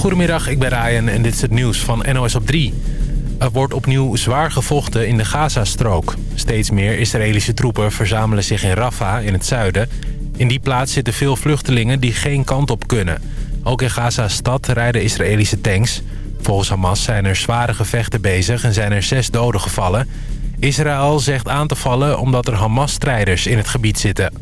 Goedemiddag, ik ben Ryan en dit is het nieuws van NOS op 3. Er wordt opnieuw zwaar gevochten in de Gazastrook. Steeds meer Israëlische troepen verzamelen zich in Rafah in het zuiden. In die plaats zitten veel vluchtelingen die geen kant op kunnen. Ook in Gaza-stad rijden Israëlische tanks. Volgens Hamas zijn er zware gevechten bezig en zijn er zes doden gevallen. Israël zegt aan te vallen omdat er Hamas-strijders in het gebied zitten.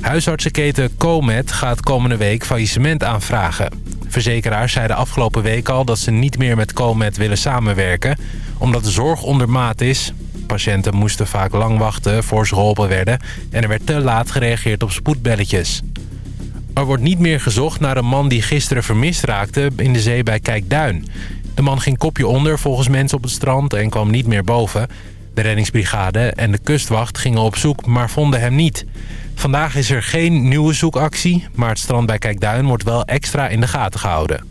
Huisartsenketen Comet gaat komende week faillissement aanvragen. Verzekeraars zeiden afgelopen week al dat ze niet meer met Comet willen samenwerken... omdat de zorg ondermaat is. Patiënten moesten vaak lang wachten voor ze geholpen werden... en er werd te laat gereageerd op spoedbelletjes. Er wordt niet meer gezocht naar een man die gisteren vermist raakte in de zee bij Kijkduin. De man ging kopje onder volgens mensen op het strand en kwam niet meer boven. De reddingsbrigade en de kustwacht gingen op zoek, maar vonden hem niet. Vandaag is er geen nieuwe zoekactie, maar het strand bij Kijkduin wordt wel extra in de gaten gehouden.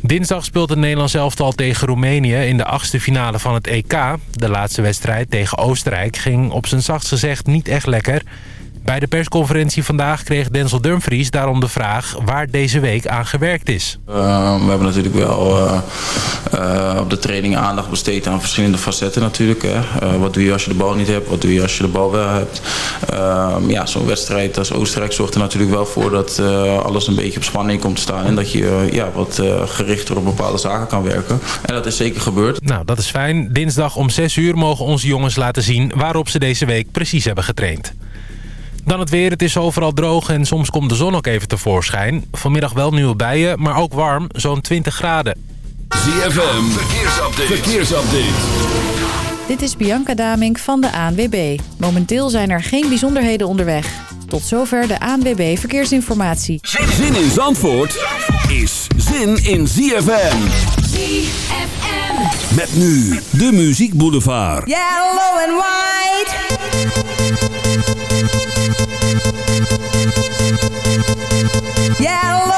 Dinsdag speelt het Nederlands elftal tegen Roemenië in de achtste finale van het EK. De laatste wedstrijd tegen Oostenrijk ging op zijn zachtst gezegd niet echt lekker. Bij de persconferentie vandaag kreeg Denzel Dumfries daarom de vraag waar deze week aan gewerkt is. Uh, we hebben natuurlijk wel uh, uh, op de training aandacht besteed aan verschillende facetten natuurlijk. Hè. wat doe je als je de bal niet hebt, wat doe je als je de bal wel hebt. Ehm, ja, Zo'n wedstrijd als Oostenrijk zorgt er natuurlijk wel voor dat alles een beetje op spanning komt te staan. En dat je ja, wat gerichter op bepaalde zaken kan werken. En dat is zeker gebeurd. Nou, dat is fijn. Dinsdag om 6 uur mogen onze jongens laten zien waarop ze deze week precies hebben getraind. Dan het weer. Het is overal droog en soms komt de zon ook even tevoorschijn. Vanmiddag wel nieuwe bijen, maar ook warm. Zo'n 20 graden. ZFM. Verkeersupdate. Verkeersupdate. Dit is Bianca Damink van de ANWB. Momenteel zijn er geen bijzonderheden onderweg. Tot zover de ANWB Verkeersinformatie. Zin in Zandvoort is zin in ZFM. ZFM. Met nu de Muziek Boulevard. Yellow and white. Yellow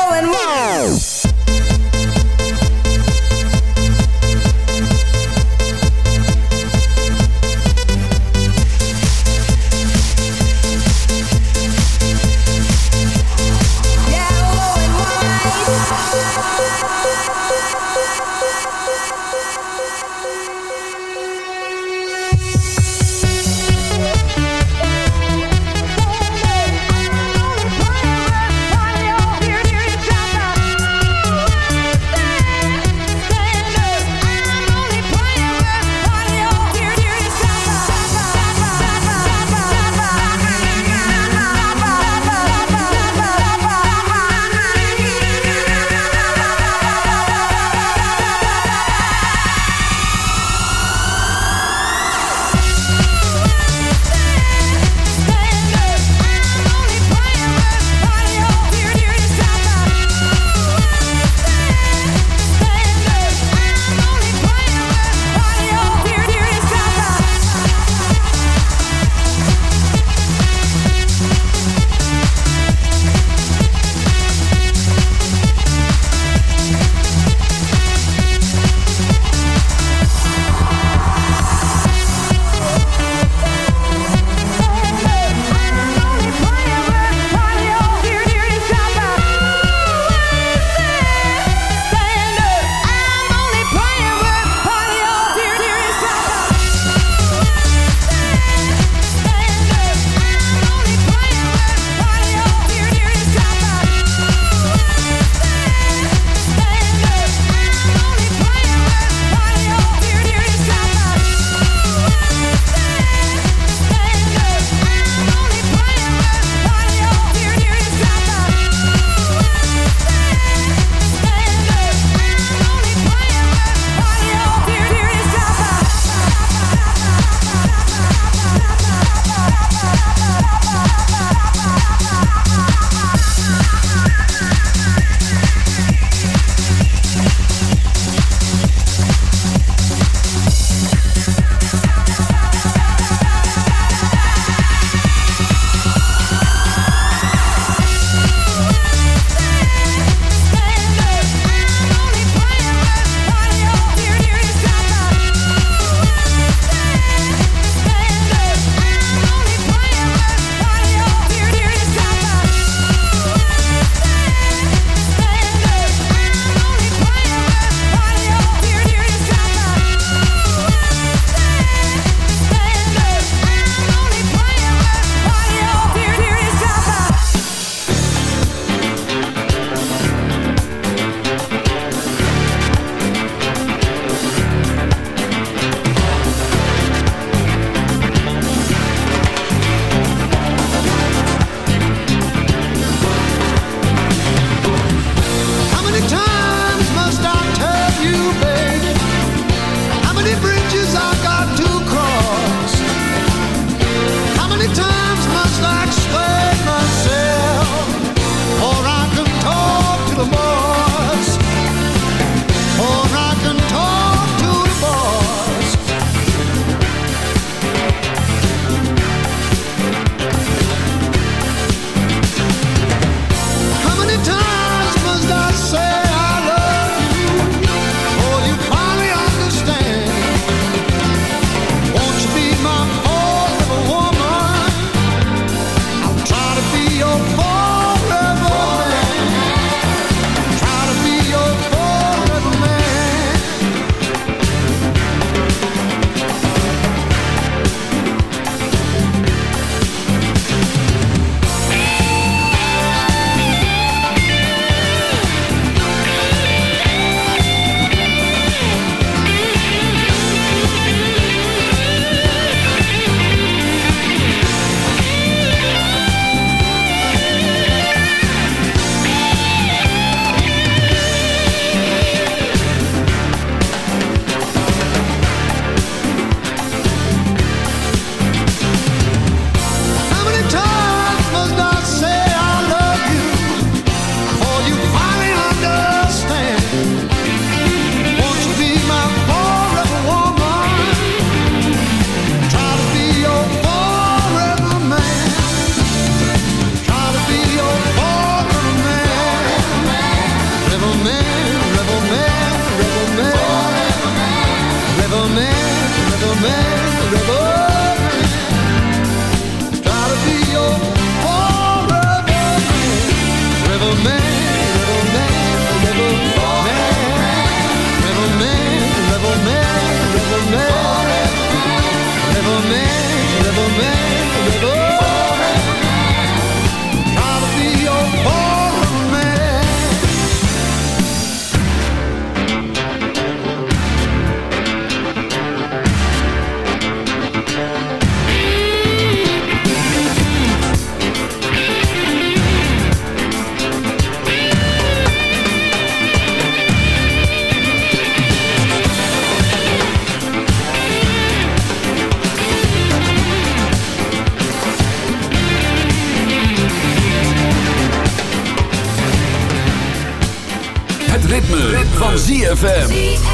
ZFM.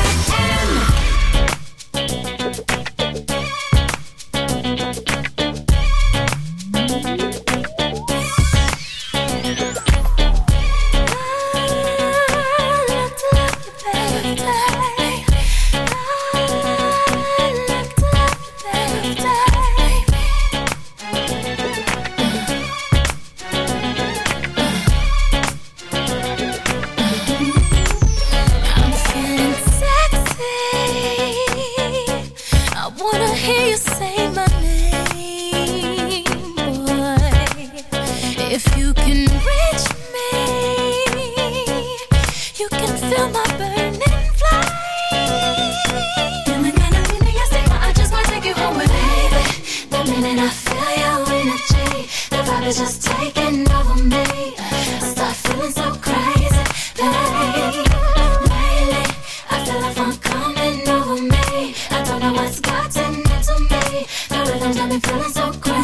Got me feeling so crazy,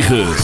9.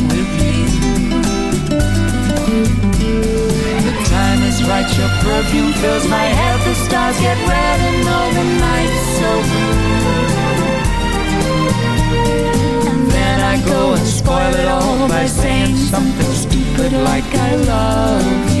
Your perfume fills my head. The stars get red and all the night's so. And then I go and spoil it all by saying something stupid like I love you.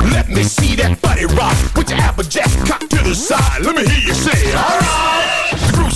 Let me see that body rock. Put your applejack cock to the side. Let me hear you say, alright.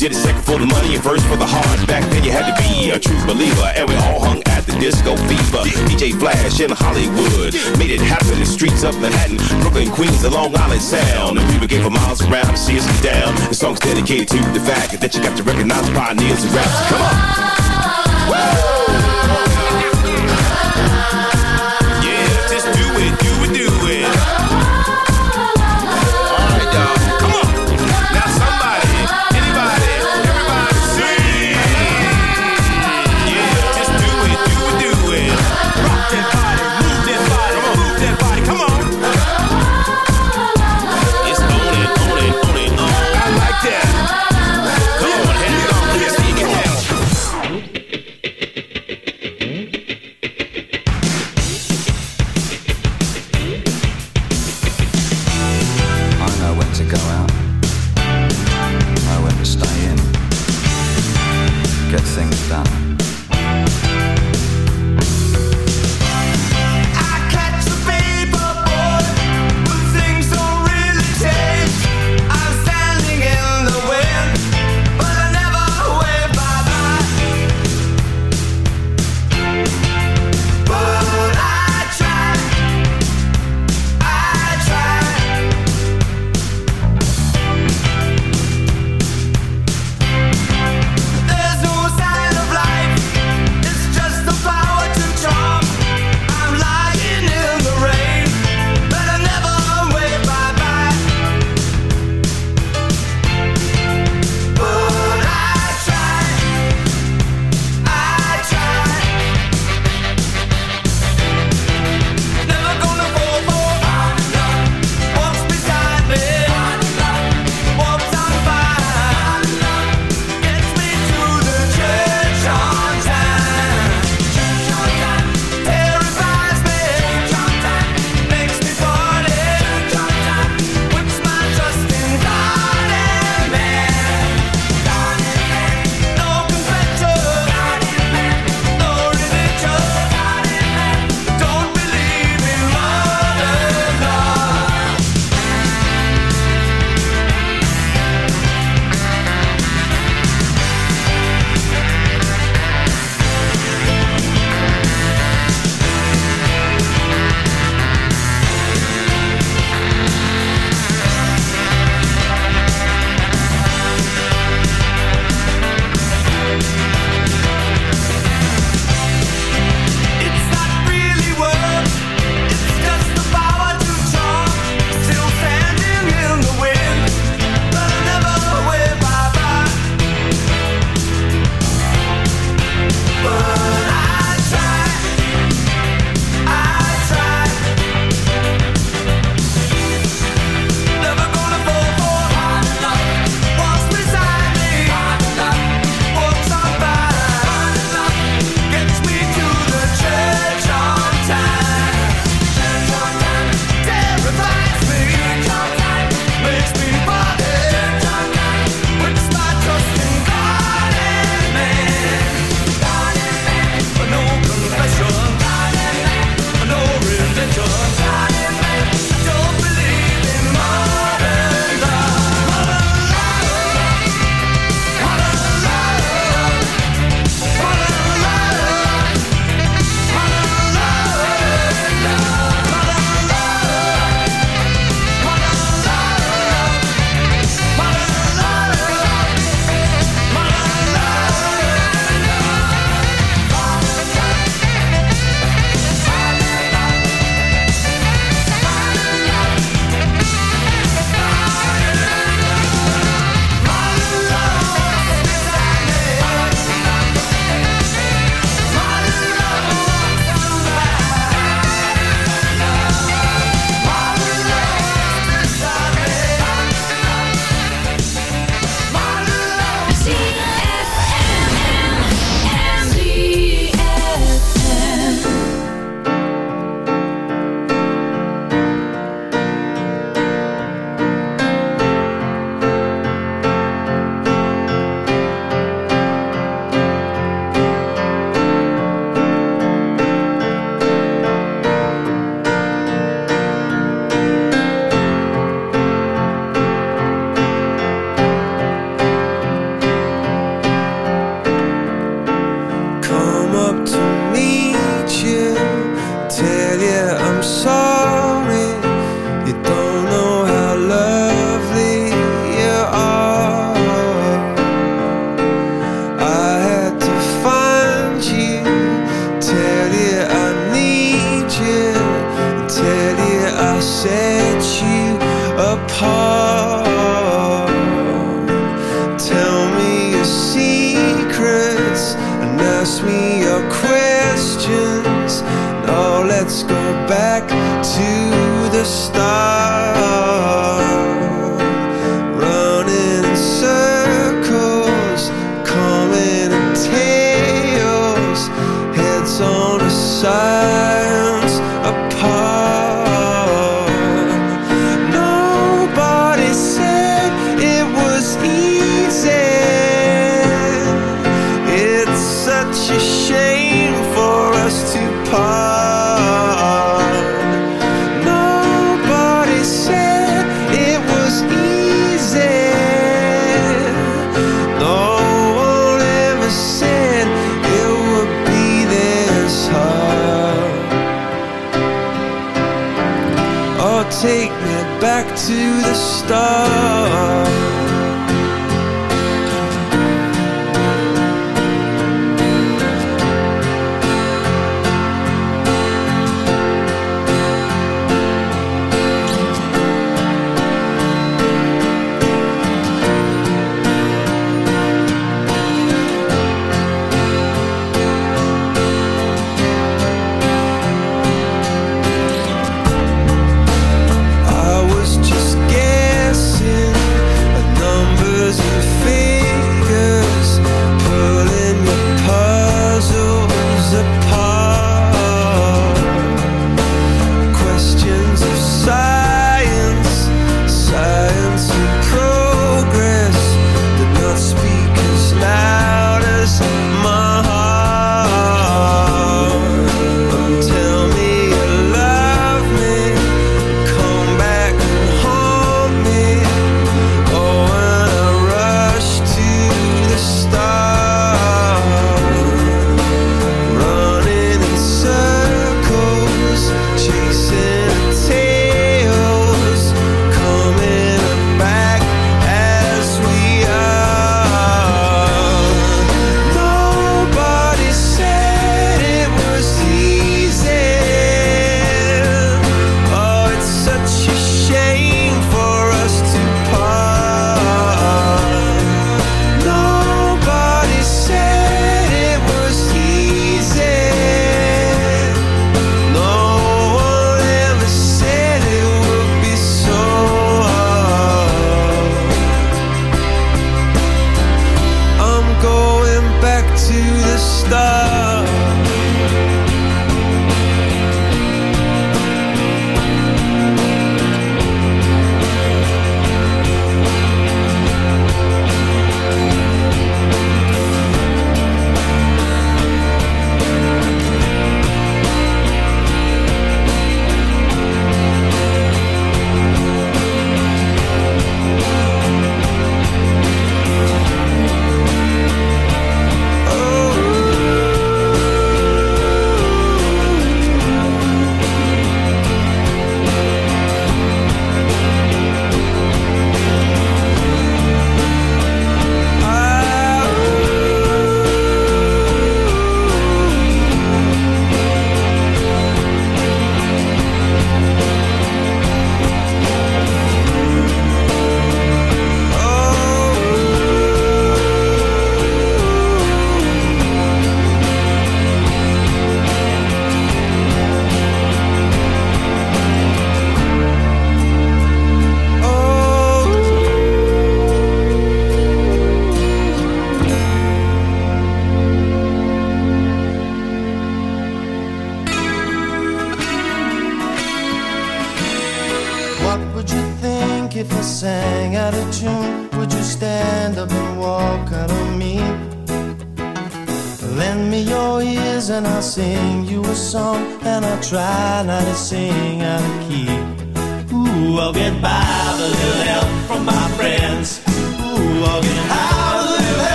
Did it second for the money and first for the heart. Back then you had to be a true believer, and we all hung at the disco fever. DJ Flash in Hollywood made it happen in the streets of Manhattan, Brooklyn, Queens, the Long Island Sound. And people came for miles around to see us down. The song's dedicated to the fact that you got to recognize pioneers and raps. Come on. Yeah,